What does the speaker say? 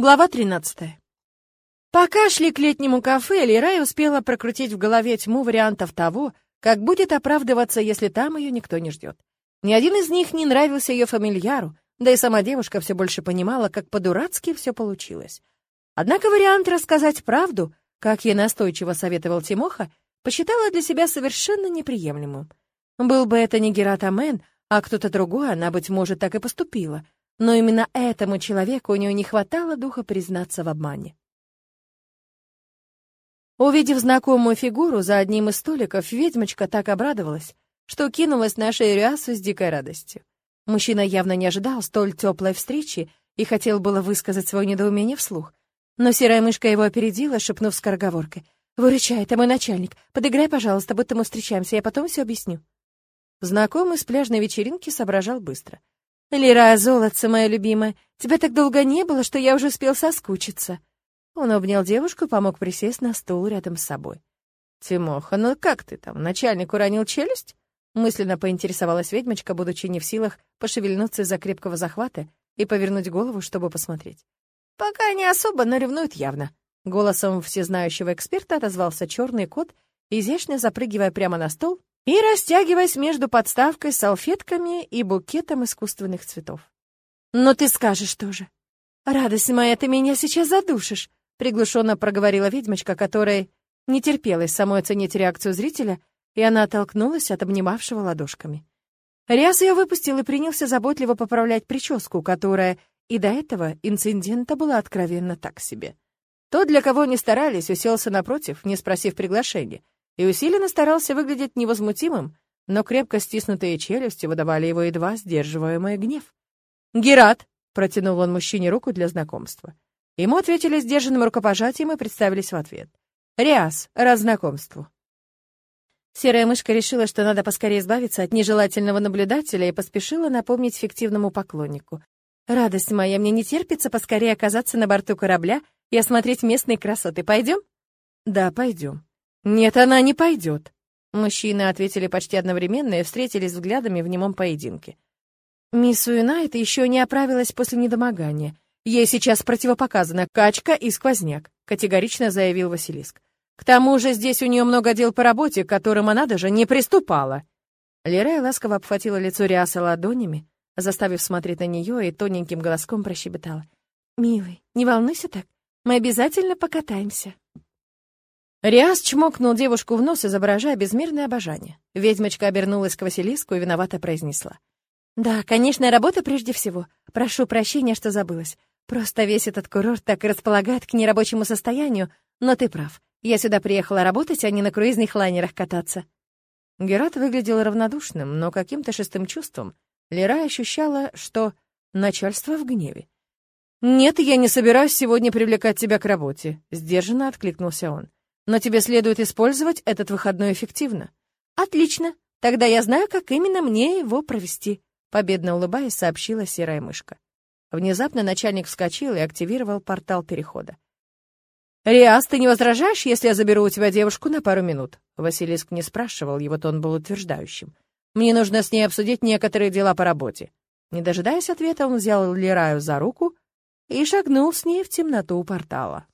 Глава 13. Пока шли к летнему кафе, Лирай успела прокрутить в голове тьму вариантов того, как будет оправдываться, если там ее никто не ждет. Ни один из них не нравился ее фамильяру, да и сама девушка все больше понимала, как по-дурацки все получилось. Однако вариант рассказать правду, как ей настойчиво советовал Тимоха, посчитала для себя совершенно неприемлемым. Был бы это не Герат Амен, а кто-то другой, она, быть может, так и поступила — но именно этому человеку у нее не хватало духа признаться в обмане. Увидев знакомую фигуру за одним из столиков, ведьмочка так обрадовалась, что кинулась на шею Рясу с дикой радостью. Мужчина явно не ожидал столь теплой встречи и хотел было высказать свое недоумение вслух. Но серая мышка его опередила, шепнув скороговоркой. «Выручай, это мой начальник. Подыграй, пожалуйста, будто мы встречаемся, я потом все объясню». Знакомый с пляжной вечеринки соображал быстро. «Лира, золотце моя любимая, тебя так долго не было, что я уже успел соскучиться». Он обнял девушку и помог присесть на стул рядом с собой. «Тимоха, ну как ты там, начальник уронил челюсть?» Мысленно поинтересовалась ведьмочка, будучи не в силах пошевельнуться из-за крепкого захвата и повернуть голову, чтобы посмотреть. «Пока не особо, но ревнует явно». Голосом всезнающего эксперта отозвался черный кот, изящно запрыгивая прямо на стол и растягиваясь между подставкой с салфетками и букетом искусственных цветов. «Но ты скажешь тоже. Радость моя, ты меня сейчас задушишь», приглушенно проговорила ведьмочка, которая не терпелась самой оценить реакцию зрителя, и она оттолкнулась от обнимавшего ладошками. Ряс ее выпустил и принялся заботливо поправлять прическу, которая и до этого инцидента была откровенно так себе. Тот, для кого не старались, уселся напротив, не спросив приглашения, и усиленно старался выглядеть невозмутимым, но крепко стиснутые челюсти выдавали его едва сдерживаемый гнев. «Герат!» — протянул он мужчине руку для знакомства. Ему ответили сдержанным рукопожатием и представились в ответ. «Риас, раз знакомству». Серая мышка решила, что надо поскорее избавиться от нежелательного наблюдателя и поспешила напомнить фиктивному поклоннику. «Радость моя, мне не терпится поскорее оказаться на борту корабля и осмотреть местные красоты. Пойдем?» «Да, пойдем», «Нет, она не пойдет». Мужчины ответили почти одновременно и встретились взглядами в немом поединке. Мисс Уинайт еще не оправилась после недомогания. Ей сейчас противопоказана качка и сквозняк, категорично заявил Василиск. К тому же здесь у нее много дел по работе, к которым она даже не приступала. Лерая ласково обхватила лицо Риаса ладонями, заставив смотреть на нее и тоненьким голоском прощебетала. «Милый, не волнуйся так, мы обязательно покатаемся». Риас чмокнул девушку в нос, изображая безмерное обожание. Ведьмочка обернулась к Василиску и виновато произнесла. «Да, конечно, работа прежде всего. Прошу прощения, что забылась. Просто весь этот курорт так и располагает к нерабочему состоянию, но ты прав. Я сюда приехала работать, а не на круизных лайнерах кататься». Герат выглядел равнодушным, но каким-то шестым чувством Лера ощущала, что начальство в гневе. «Нет, я не собираюсь сегодня привлекать тебя к работе», — сдержанно откликнулся он. Но тебе следует использовать этот выходной эффективно. Отлично. Тогда я знаю, как именно мне его провести, победно улыбаясь, сообщила серая мышка. Внезапно начальник вскочил и активировал портал перехода. «Риас, ты не возражаешь, если я заберу у тебя девушку на пару минут?» Василиск не спрашивал, его тон был утверждающим. «Мне нужно с ней обсудить некоторые дела по работе». Не дожидаясь ответа, он взял Лираю за руку и шагнул с ней в темноту портала.